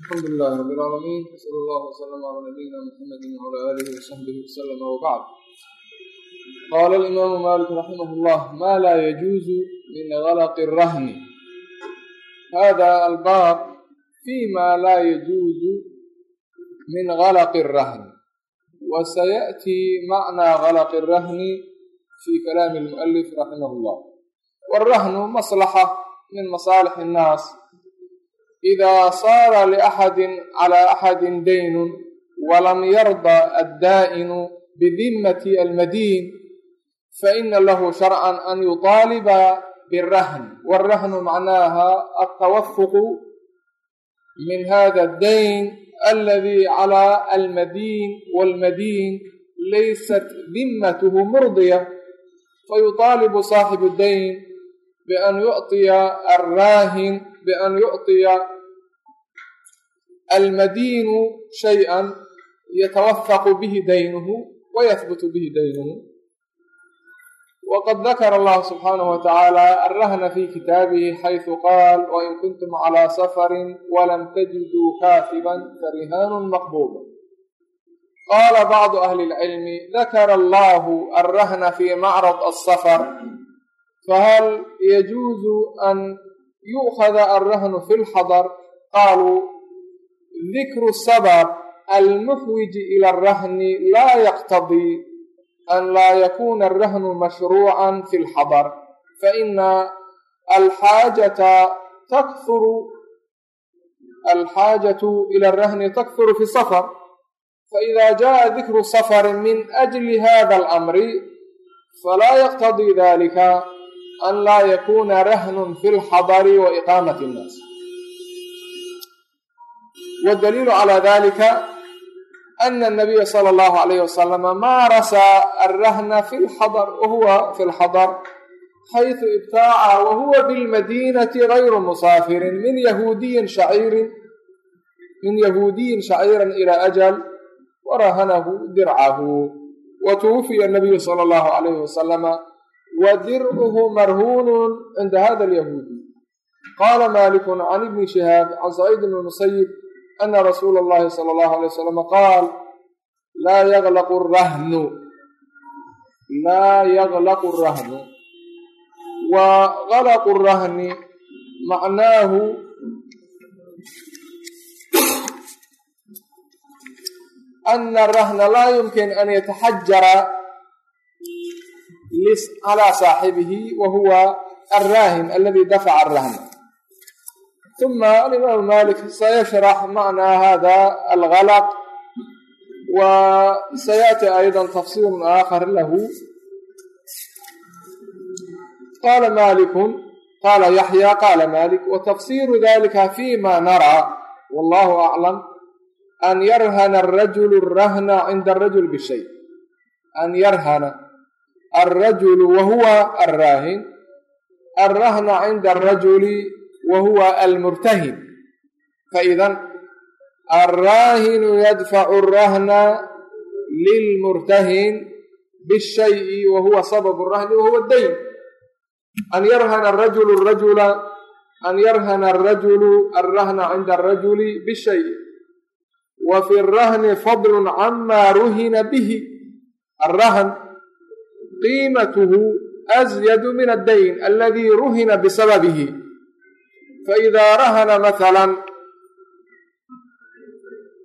الحمد لله رب العالمين وصلى الله وسلم على نبينا محمد وعلى اله وصحبه وسلم وبعد قال الامام مالك رحمه الله ما لا يجوز من غلق الرهن هذا الباب فيما لا يجوز من غلق الرهن وسياتي معنى غلق الرهن في كلام المؤلف رحمه الله والرهن مصلحه من مصالح الناس إذا صار لأحد على أحد دين ولم يرضى الدائن بذمة المدين فإن له شرعا أن يطالب بالرهن والرهن معناها التوفق من هذا الدين الذي على المدين والمدين ليست ذمته مرضية فيطالب صاحب الدين بأن يعطي الراهن بأن almadiinu shayئa yatawafaqu bihi daynuhu wayahbutu bihi daynuhu wqad dakara allahu subxaanah watacaala arahna fi kitaabihi xayثu qaal wain kuntum calى safari walam tajiduu kaatiba farihaanu maqbuuba qaala bacdu ahli اlcilmi dakara allahu arahna fi macrad asafar fahal yajuuzu an yu'khada arrahnu fi اlxadar qaaluu dikru sabab almufwiji ila arahni laa yaqtadii an laa yakuuna arahnu mashruucan fi lxadar faina alxaajata takuru alxaajatu ila arahni takfuru fi safar faida jaءa dikru safari min ajli hada alamri falaa yaqtadii dalika an laa yakuna rahnun fi lxadari wa iqaamati اnnaas wdaliilu calaa dalika ana anabiya sala allahu alayh wasalama maarasa alrahna fi lxadar wahuwa fi lxadar xaysu ibtaaca wahuwa bilmadiinati gayru musaafirin min yahuudiyin shaciirin min yahuudiyin shaciiran ilaa ajal warahanahu dircahu wa tuwufiya nabiyu sala allahu alayhi wasalama wa dircuhu marhuunun cinda hada alyahuudi qaala malikun can ibni shihaab can saciid ibni musayib ana rasuula allahi sala allahu alay wasalama qaal laa yaglaqu rahnu laa yaglaqu rahnu wa galaqu rahni macnaahu ana arahna laa yumkin an yataxajara calaa saaxibihi wa huwa alraahin aladi dafaca arahna معنى هذا الغلق وسيأتي أيضا تفصيل آخر له قال مالك قال يحيى قال مالك وتفسير ذلك فيما نرى والله أعلم أن يرهن الرجل الرهن عند الرجل بالشيء أن يرهن الرجل وهو الراهن الرهن عند الرجل wahuwa almurtahin faidan alraahinu yadfacu arahna lilmurtahin bishayi wahuwa sababu rahni wahuwa dayn an yarhana arajulu rajula an yarhana arajulu alrahna cinda arajuli bishayi. Wa fi arahni fadlu cama ruhina bihi. Alrahn qiimatuhu azyadu min addayn aladi ruhina bisababihi faidaa rahana mahalan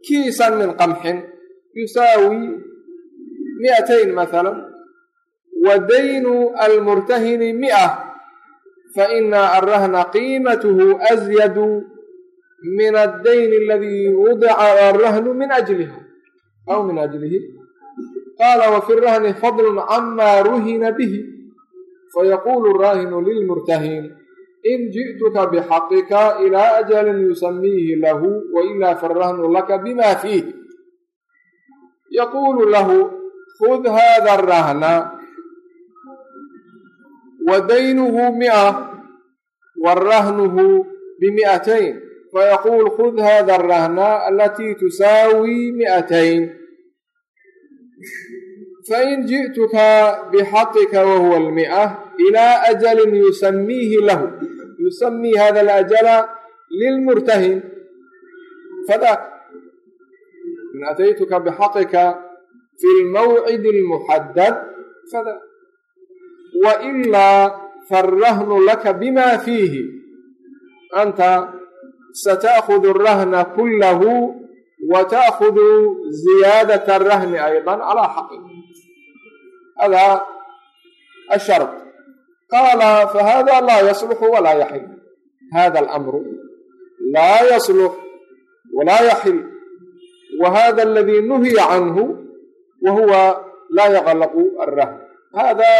kiisan min qamxin yusaawi mi'atayn mahalan wa daynu almurtahini mi'a faina alrahna qiimatuhu azyadu min addayn aladii wudica alrahnu min ajliha aw min ajlihi qaala wa fi rahni fadlun cama ruhina bihi fayaquulu raahinu lilmurtahin in ji'tuka bixaqika ilaa ajalin yusamiihi lahu wailaa farahnu laka bima fiih yaquulu lahu khud hada arahna wa daynuhu mi'a wa rahnuhu bimi'atayn fayaquul khud hada arahna alatii tusaawi mi'atayn fain ji'tuka bixaqika wahuwa almi'a ilaa ajalin yusamiihi lahu yusami hada alajala lilmurtahin fada in ataytuka bxaqika fi lmawcidi اlmuxadad fada wailaa farahnu laka bima fiihi anta sataakhud الrahna kulahu wtaakhud ziyaadaة الrahni ayضa calىa xaqi hada ashard qaala fahada laa yaslxu walaa yaxil hada alamru laa yaslux walaa yaxil wa hada aladii nuhiya canhu wa huwa laa yaqlaqu alrahn hada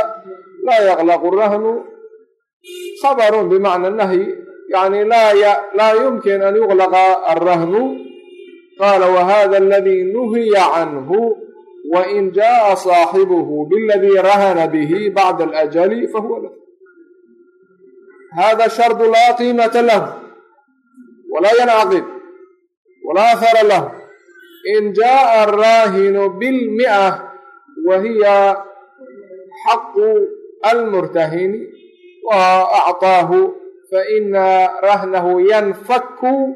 laa yaqlaqu rahnu khabarun bimacna nahyi yani laa yumkin an yuqlaqa alrahnu qaala wahada aladii nuhiya canhu wain jaءa صaaxibuhu biladii rahana bihi bacda alajali fahuwa lah hada shardu laa qiimata lahu walaa yancaqid walaa ahara lahu in jaءa araahinu bilmi'a wa hiya xaqu almurtahini wa acطaahu faina rahnahu yanfaku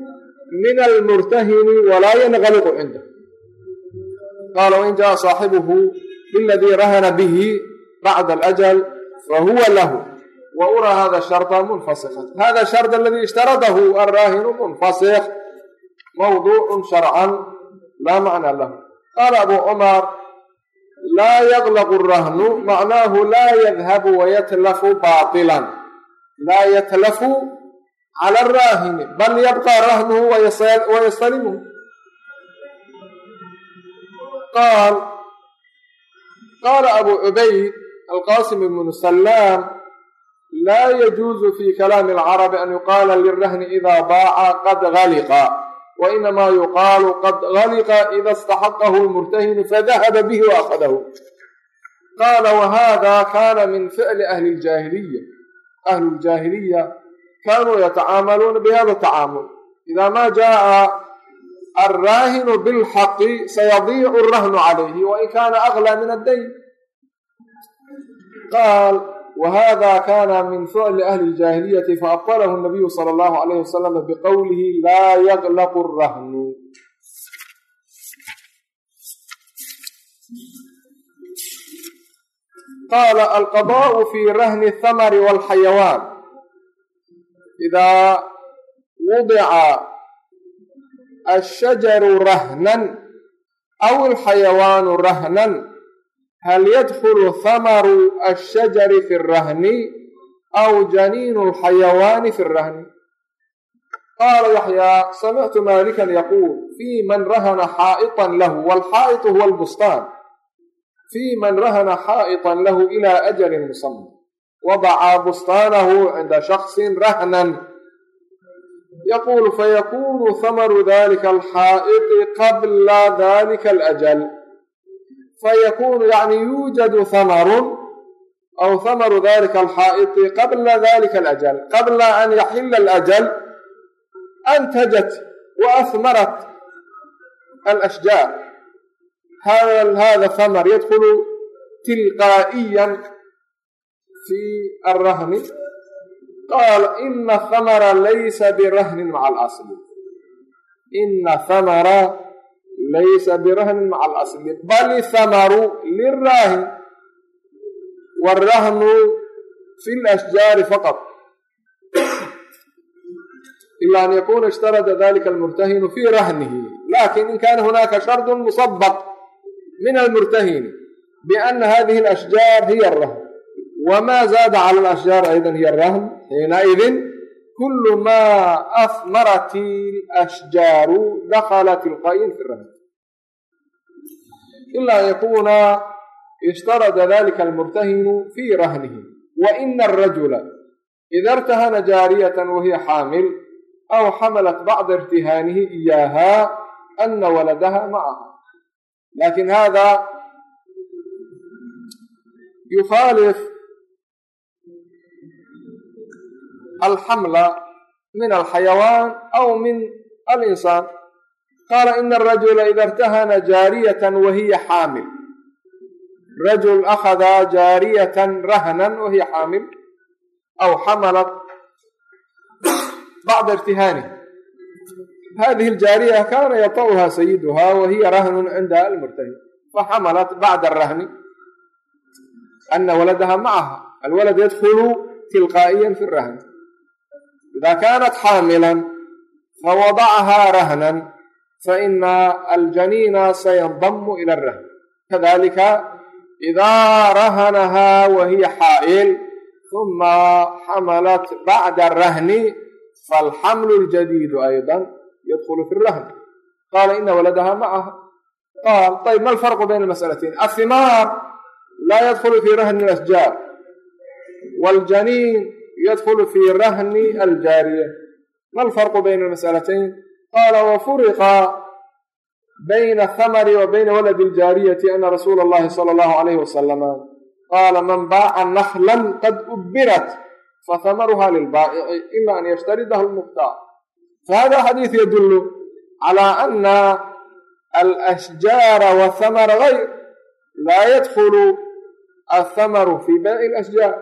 min almurtahini walaa yanqaliqu cindah qaala wain jaءa saaxibuhu biladii rahana bihi bacda alajal fahuwa lahu wa uraa hada sharda munfasika hada sharda aladii ishtaradahu alraahinu munfasik mawduucu sharcan laa macnaa lahu qaala abu cumar laa yaglaqu rahnu macnaahu laa yadhabu wayatlafu baطilan laa yatlafu cala araahini bal yabqa rahnuhu wayastalimuhu qaal qaala abu cubayd alqasim ibnu salaam laa yajuuzu fi kalaami alcarabi an yuqaala lirahni ida baaca qad galiqa wainamaa yuqaalu qad galiqa ida istaxaqahu lmurtahinu fadahaba bihi waakhadahu qaala wahada kana min ficli ahli ljaahiliya ahlu ljaahiliya kaanuu yatacaamaluuna bihada tacaamul idaa maa jaa alraahinu bilxaqi sayadiicu alrahnu calayhi wain kaana aklaa min addayn qaal wahada kana min ficli ahli ljaahiliyati faabtalahu nabiyu sala allahu alayhi wasalam biqowlihi laa yaglaqu rahnu qaala alqadaau fi rahni athamari walxayawaan idaa wudica ashajaru rahnan aw alxayawaanu rahnan hal yadkulu hamaru ashajari fi rahni aw janiinu alxayawaani fi rahni qaala yaxyaa samictu maalikan yaquul fii man rahana xaa'iطan lahu waalxaa'iطu huwa albustaan fii man rahana xaa'iطan lahu ilaa ajalin musama wadaca bustaanahu cinda shaksin rahnan yaquulu fayakunu hamaru dalika alxaa'iطi qabla dalika alajal fayakunu yani yuujadu hamarun aw hamaru dalika alxaa'iti qabla dalika alajal qabla an yaxila alajal antajat wa ahmarat alashjaar hal hada hamar yadkulu tilqaa'iyan fi alrahni qaal ina hamara laysa birahnin maca alasli ina hamara laysa birahnin maca alasli bal ihamaru liraahin wاrahnu fi lashjaari faqط ila an yakuna ishtarada dalika almurtahinu fi rahnihi laakiin in kana hunaka shardu musabq min almurtahini biana hadihi alashjaar hiya arahn wma zaada cala alashjaar ayda hiya arahn xiinaidin kul ma ahmarat alashjaaru daklat ilqaa'in fi rahn ila an yakuna ishtarada dalika almurtahinu fii rahnihi wa ina arajula ida irtahana jaariyatan wahiya xaamil aw xamalat bacda irtihaanihi iyaaha ana waladaha macaha laakiin hada yukhaalif alxamla min alxayawaan aw min alinsaan qaala ina arajula ida irtahana jaariyatan wahiya xaamil rajul akhada jaariyatan rahnan wahiya xaamil aw xamalat bacda irtihaanihi hadihi aljaariya kana yata'uha sayiduha wa hiya rahnun cinda almurtahin faxamalat bacda arahni ana waladaha macaha alwalad yadkulu tilqaa'iyan fi rahn ida kanat xaamilan fawadacaha rahnan faina aljaniina sayandamu ila arahn kadalika idaa rahanahaa wa hiya xaa'il uma xamalat bacda arahni falxamlu ljadiidu ayضa yadkulu fi rahn qaala ina waladaha macaha qaal ayb ma alfarqu bayna almas'alatain ahimaar laa yadkulu fi rahni alasjaar waljaniin yadkulu fi rahni aljaariya ma alfarqu bayna almas'alatayn qaala wafuriqa bayna athamari wa bayna waladi aljaariyati ana rasuula allahi sala allahu alayhi wasalama qaala man baaca naklan qad ubbirat fathamaruha lilbaa'ici ila an yashtaridahu lmuqtaac fahada xadiis yadullu calaa ana alashjaara wathamara gayr laa yadkulu athamaru fi bayci alasjaar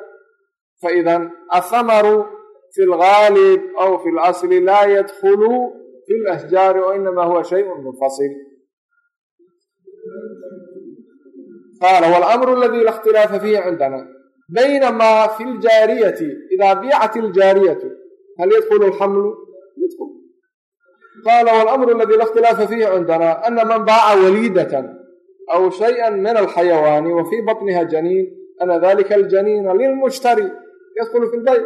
faidan athamaru fi lgaalib aw fi lasli laa yadkulu fi lasjaari oo inamaa huwa shayun munfasil qaala walamru aladi la اkhtilaafa fiihi cindana baynama fi ljaariyati idaa biicat iljaariyatu hal yadkulu lxamlu ydkul qaala walamru aladi la اkhtilaafa fiihi cindana ana man baaca waliidatan aw shayئa min alxayawaani wa fii baطniha janiin ana dalika aljaniina lilmushtari yadkulu fi lbayc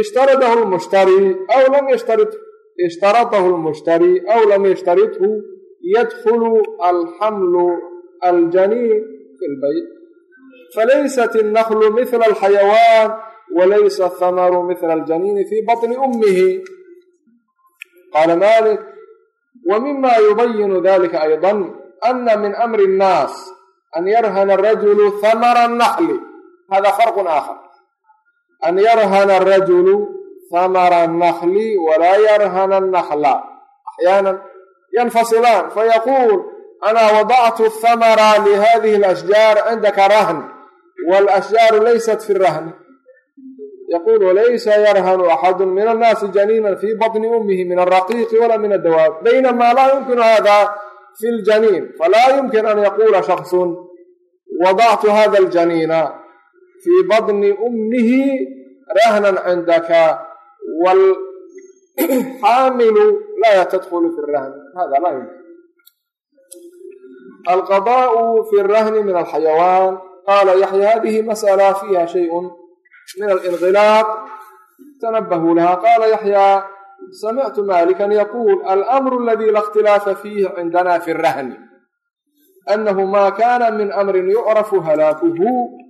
ishtaradahu lmushtari aw lam yashtarithu ishtaradahu lmushtari aw lam yashtarithu yadkulu alxamlu aljaniin fi lbayt falaysat الnaklu mila alxayawaan walaysa athamaru mila aljaniini fi baطni umihi qaala malik wmima yubayinu dalika ayضa ana min amri الnaas an yarhana rajulu hamara الnaxli hada farq aakhar an yarhana arajulu hamara annahli walaa yarhana annahla axyaanan yanfasilaan fayaquul anaa wadactu hamara lihadihi alashjaar cindaka rahn walashjaaru laysat fi rahni yaquul walaysa yarhanu axadu min annaasi janiina fi baطni ummihi min alraqiiqi wala min addawaab baynamaa laa yumkinu hada fi ljaniin falaa yumkin an yaquula shaksu wadactu hada ljaniina في بطن أمه رهنا عندك والحامل لا تدخل في الرهن هذا لا يمكن alqadaءu fi rahni min alxayawaan qaala yaxya hadihi masأla fiiha shayءu min alinqilaaq tanabahuu laha qaala yaxyaa samictu malikan yaquul alamru aladi la اkhtilaafa fiihi cindana fi rahni anahu ma kana min amrin yucrafu halaakuhu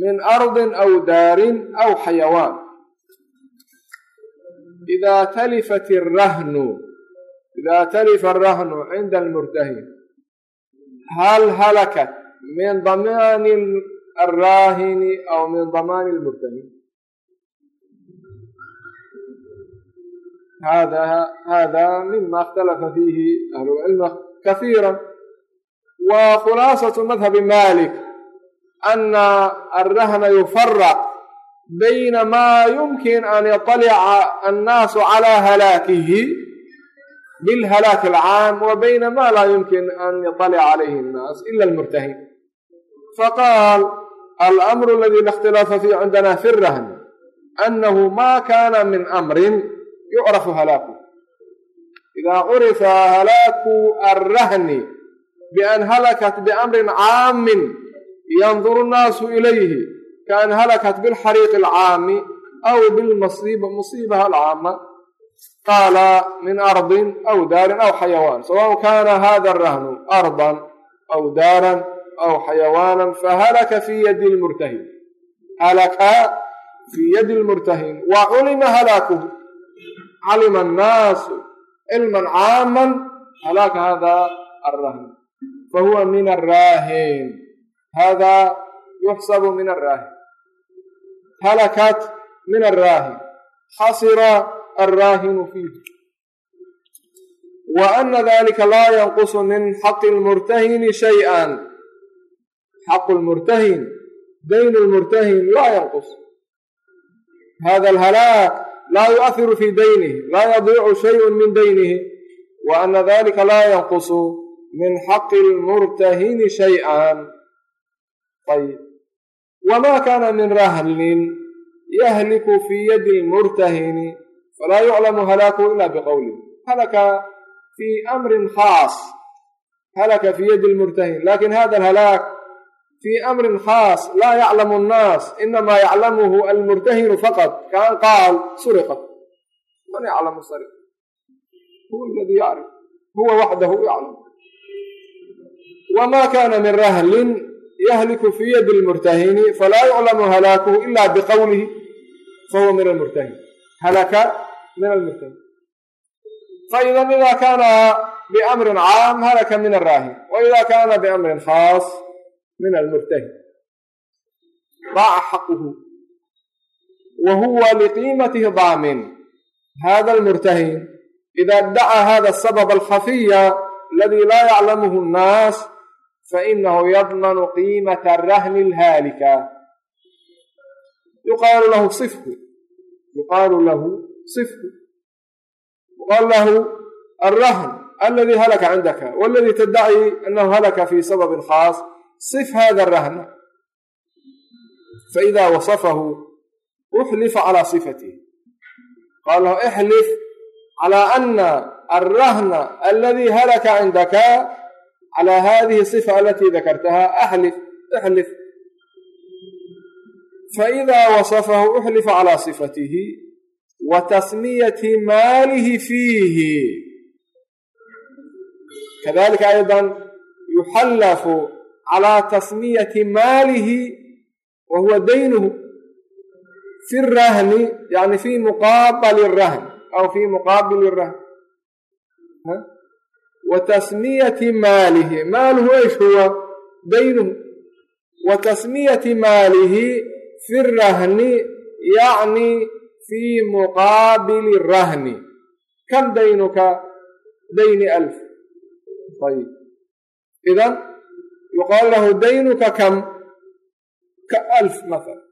min ardi aw daarin aw xayawaan ida talifat irahnu ida talifa arahnu cinda almurtahin hal halakat min damaani alraahini aw min damaani lmurtahin hada hada mima اkhtalafa fiihi ahlulcilm kahiira wa khulaasaة madhabi malik ana alrahna yufaraq bayna ma yumkin an yaطalica annaasu calى halaakihi bilhalaak alcaam wa bayna ma laa yumkin an yaطalica calayhi الnaas ila almurtahin faqaal alamru aladi la اkhtilaafa fiih cindana fi الrahn anahu ma kana min amrin yucrafu halaaku ida curifa halaaku alrahni bian halakat biamrin caamin yanduru nnaasu ilayhi kaan halakat bilxariiqi alcaami aw bilmmusiibaha alcaama qaala min ardin aw daarin aw xayawaan sawaءn kana hada rahnu ardan aw daaran aw xayawaanan fahalaka fii yadi lmurtahin halakaa fii yadi lmurtahin wa culima halaakuhu calima annaasu cilman caaman halaka hada arrahnu fahuwa min arraahin hada yuxsabu min arraahin halakat min arraahin xasira alraahinu fiihi wa ana dalika laa yanqusu min xaqi lmurtahini shay-an xaqu lmurtahin dayn lmurtahin laa yanqus hada alhalaak laa yu'ahiru fii daynihi laa yadiicu shayun min daynihi wa ana dalika laa yanqusu min xaqi lmurtahini shay-an ayb wma kana min rahlin yahliku fii yadi lmurtahini falaa yuclamu halaakuhu ila biqowlih halaka fii amrin khaas halaka fii yadi lmurtahin laakiin hada alhalaak fii amrin khaas laa yaclamu annaas inamaa yaclamuhu almurtahinu faqad kaan qaal suriqat man yaclamu sariq huwa aladii yacrif huwa waxdahu yaclam wma kana min rahlin yahliku fii yadi lmurtahini falaa yuclamu halaakuhu ila biqowlihi fahuwa min almurtahin halaka min almurtahin faida ida kana biamrin caam halaka min araahin waida kana biamrin khaas min almurtahin daaca xaquhu wa huwa liqiimatihi daamin hada almurtahin ida iddaca hada asabab alkhafiya aladi laa yaclamuhu annaas fainahu yadmanu qiimata arahni alhaalika yuqaalu lahu sifhu yuqaalu lahu sifhu yuqaalu lahu alrahn aladi halaka cindaka waladi taddaci anahu halaka fi sababin khaas sif hada arahna faida wasafahu uxlifa calaa sifatihi qaal lahu ixlif calaa ana alrahna aladi halaka cindaka calaa hadihi sifa alatii dakartaha axlif ixlif faida wasafahu uxlifa calaa sifatihi wa tasmiyati maalihi fiihi kadalika ayضa yuxallafu calaa tasmiyati maalihi wa huwa daynuhu fi rahni yani fi muqaabali rahn aw fi muqaabili rahn wa tasmiyati maalihi maaluhu esh huwa daynuhu wa tasmiyati maalihi fi rahni yacni fi muqaabili rahni kam daynuka dayni alf. Ayib idan yuqaalu lahu daynuka kam ka alf maala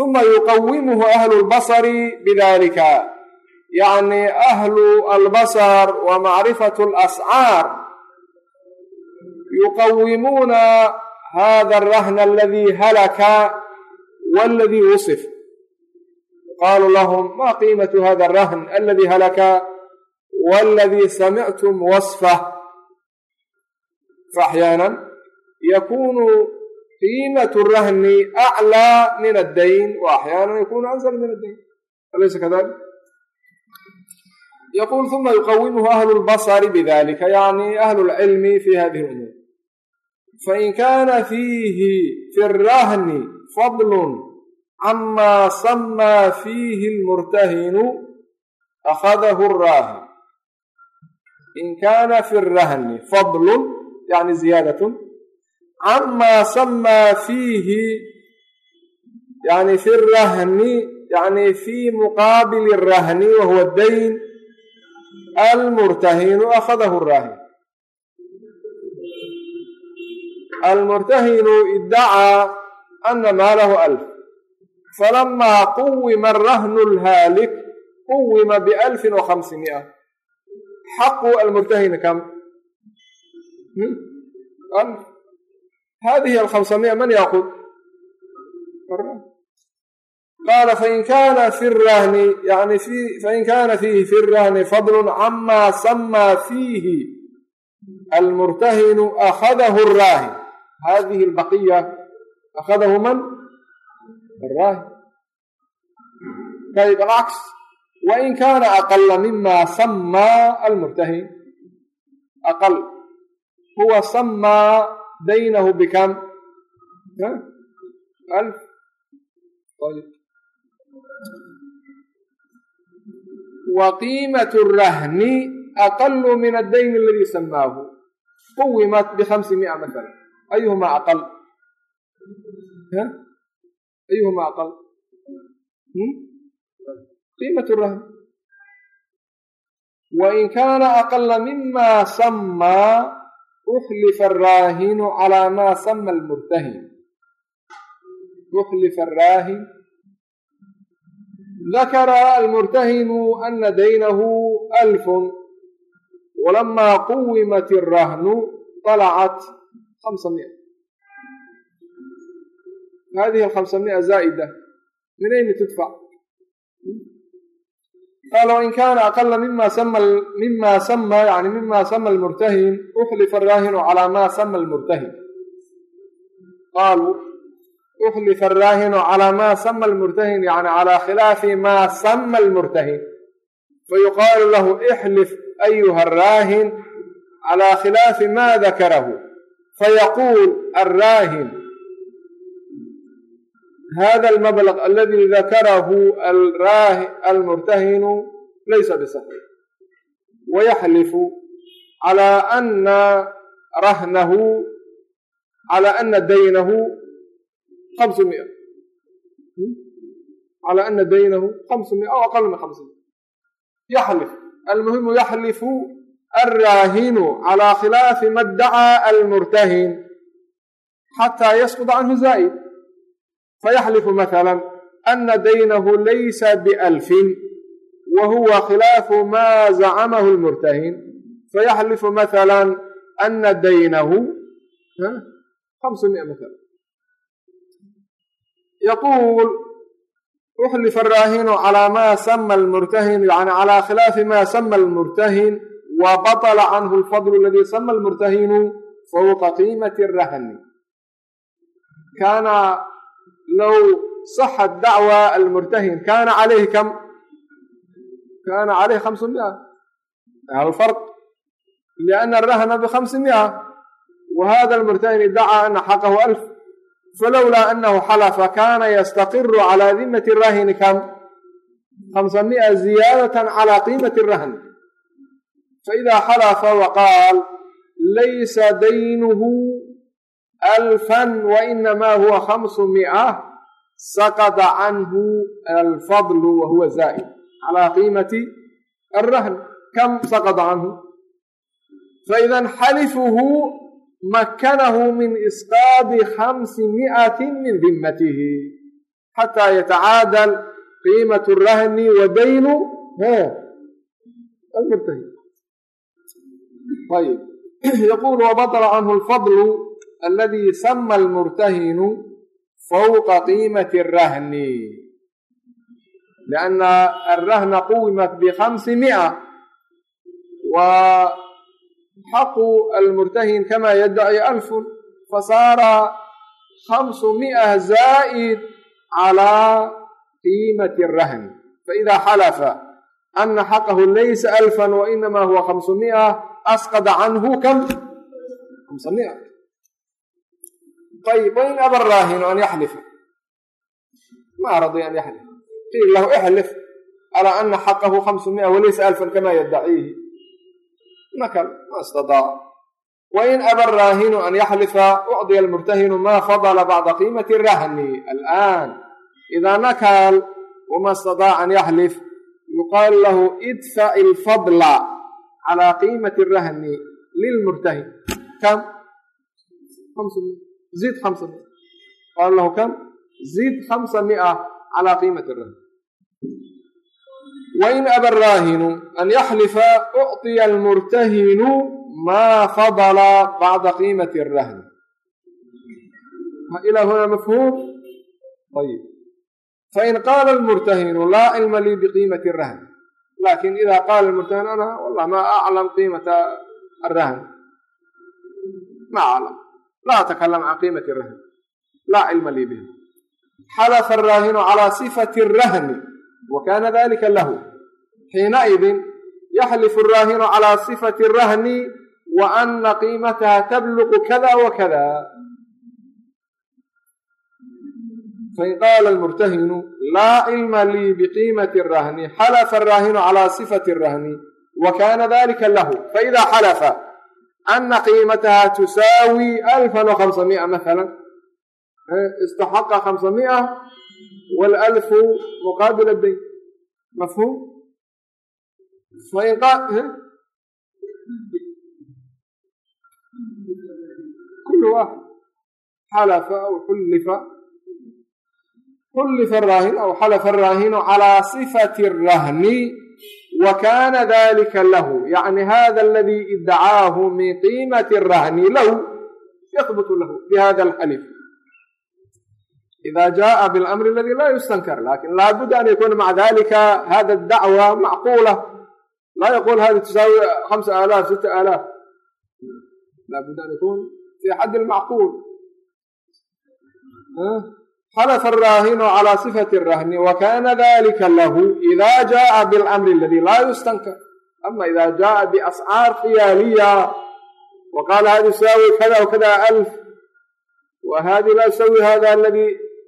uma yuqawimuhu ahlu lbasari bidalika yacni ahlu albasar wa macrifatu alascaar yuqawimuuna hada alrahna aladii halaka waladii wusif. Yuqaalu lahum ma qiimatu hada alrahn aladi halaka waladii samictum wasfah faaxyaana yakunu qiimat rahni aclaa min addayn. Wa axyaana yakunu anzal min addayn. Alaysa kadalik yquul uma yuqawimuhu ahlu lbasari bidalika yani ahlu lcilmi fi hadihi lumuur fain kana fiihi fi rahni fadlun cama samaa fiihi lmurtahinu akhadahu raahin in kana fi rahni fadlun yani ziyaadatun cama samaa fiihi yani fi rahni yani fi muqaabili rahni wahuwa dayn almurtahinu akhadahu raahin almurtahinu iddacaa ana maalahu alf falamaa quwima arahnu lhaalik quwima bialfin wa khamsimia xaqu almurtahini kam hadihi alkhamsamia man yaakud qaala fain kana fi rahni yani fain kana fiihi fi rahni fadlu cama samaa fiihi almurtahinu akhadahu raahin hadihi albaqiya akhadahu man araahin kayb alcaks wain kana aqala mima samaa almurtahin aqal huwa samaa daynahu bikam alf ayb wa qiimat rahni aqalu min addayn aladii samaahu quwimat bikhamsi mia maala ayuhumaa aqal ayuhumaa aqal qiimat rahni wain kaana aqala mima samaa uxlifa araahinu calaa maa sama almurtahin uxlifa araahin almurtahinu ana daynahu alfun walamaa quwimat irahnu طalacat hamsa mia hadihi alhamsamia zaa'ida min ayni tudfac qaala wain kaana aqala mima sama mima sama yani mima sama almurtahin uxlifa araahinu calaa ma sama almurtahin qaaluu uxlifa araahinu calaa maa sama almurtahin yani calaa khilaafi maa sama almurtahin fayuqaalu lahu ixlif ayuha araahin calaa khilaafi maa dakarahu fayaquul arraahin hada almablaq aladii dakarahu almurtahinu laysa bisaxiix wayaxlifu calaa ana rahnahu calaa ana daynahu hamsu mia calى ana daynahu hamsu mia aw aqal min hamsi mia yaxlif almuhimu yaxlifu alraahinu calى khilaafi ma ddacaa almurtahin xataa yasqط canhu zaa'id fayaxlifu maala ana daynahu laysa bialfin wa huwa khilaafu ma zacamahu lmurtahin fayaxlifu maala ana daynahu hamsumia maala yaquul uxlifa araahinu calaa ma sama lmurtahin yani calaa khilaafi ma sama lmurtahin wa baطla canhu alfadl aladi sama lmurtahinu fawqa qiimati rahni kaana low صaxat dacwa almurtahin kana calayhi kam kana calayhi hamsu mia alfarq liana arahna bhamsi mia wa hada almurtahin idacaa ana xaqahu alf falowlaa anahu xalafa kana yastaqiru calى dimati rahini kam hamsa mia ziyaadata calى qiimati rahni faida xalafa waqaal laysa daynuhu alfan wainamaa huwa khamsu mia saqada canhu alfadlu wahuwa zaa'id calaa qiimati alrahn kam saqada canhu faida xalifuhu makanahu min isqaadi khamsi mi'ati min dimatihi xataa yatacaadal qiimat rahni wa daynu yaqulu wabadla canhu alfadlu aladii sama almurtahinu fawqa qiimati arahni lianna alrahna quwimat bikhamsi mi'a xaqu almurtahin kama yaddaci alfun fasaara khamsu mi'a zaa'id calaa qiimati arahni faida xalafa ana xaqahu laysa alfan wainama huwa khamsu mi'a asqada canhu kam khamsa mi'a ayb wain aba raahinu an yaxlifa ma radiya an yaxlif qiil lahu ixlif calaa ana xaqahu hamsu mia walaysa alfan kama yaddaciihi nakal ma istadaac wain aba raahinu an yaxlifa ucdiya almurtahinu ma fadla bacda qiimati rahni. Alآan ida nakal wama istadaaca an yaxlif yuqaalu lahu idfaci alfadla calaa qiimati rahni lilmurtahin. Kam? Zid hamsa mia qaala lahu kam? Zid hamsa mia calaa qiimati rahn wain aba raahinu an yaxlifa ucطiya almurtahinu maa fadla bacda qiimati rahn ilaa huna mafhuum ayib fain qaala almurtahinu laa cilma lii biqiimati rahn laakiin ida qaala almurtahin ana wallah ma aclam qiimata arahn ma aclam laa atakalam can qiimati rahni laa cilma lii bihi xalafa araahinu calaa sifati rahni wa kana dalika lahu xiinaidin yaxlifu araahinu calaa sifati rahni wa ana qiimataha tabluqu kada wa kada fain qaala almurtahinu laa cilma lii biqiimati rahni xalafa araahinu calaa sifati rahni wa kana dalika lahu faida xalafa ana qiimataha tusaawi alfan wa khamsa mia maala istaxaqa khamsa mia walalfu muqaabil dayn mafhuum kul waaxid xalafa aw xullifa xullifa araahin aw xalafa araahinu calaa sifati arahni wa kana dalika lahu yacni hada aladii idacaahu min qiimati arahni lahu yahbutu lahu bihada alxalif ida jaءa biاlamri aladi la yustankar laakiin laabudda an yakuna maca dalika hada adacwa macquula laa yaqul hadi tusaawi hamsa aalaaf sita aalaaf laabud an yakun fi xaddi lmacquul xalafa araahinu calaa sifati rahni wakana dalika lahu ida jaءa biاlamri aladi laa yustankar ama ida jaءa biascaar khiyaaliya waqaala hadi tusaawi kada wakada alf wa hadi laa yusawi hada aladi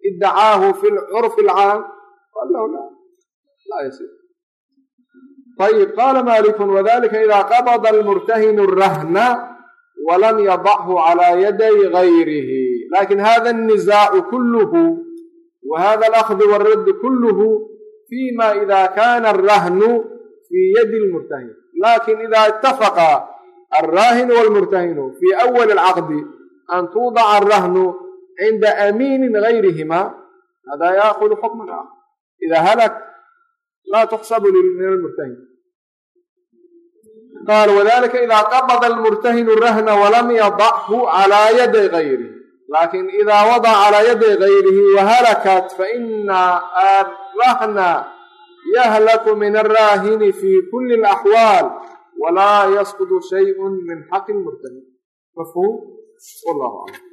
idacaahu fi curfi اlcaam qal lahu la laa yasir ayib qaala maliku wadalika ida qabada almurtahinu rahna walam yadachu calaa yaday gayrihi lakin hada النizaacu kulluhu wa hada alأkhdu wاraddu kulluhu fima ida kana الrahnu fii yadi اlmurtahin lakin ida itafaqa alraahinu wاlmurtahinu fi awali اlcaqdi an tuudaca alrahnu cinda amiinin gayrihima hada yaakudu xukman aakhar ida halak laa tuxsabu min almurtahin qaal wadalika ida qabada almurtahinu rahna walam yadachu calaa yadi gayrihi laakin idaa wadaca calaa yadi gayrihi wahalakat faina arrahna yahlaku min alraahini fi kuli alaxwaal walaa yasqudu shayء min xaqi lmurtahin mafhuum wallahu aclam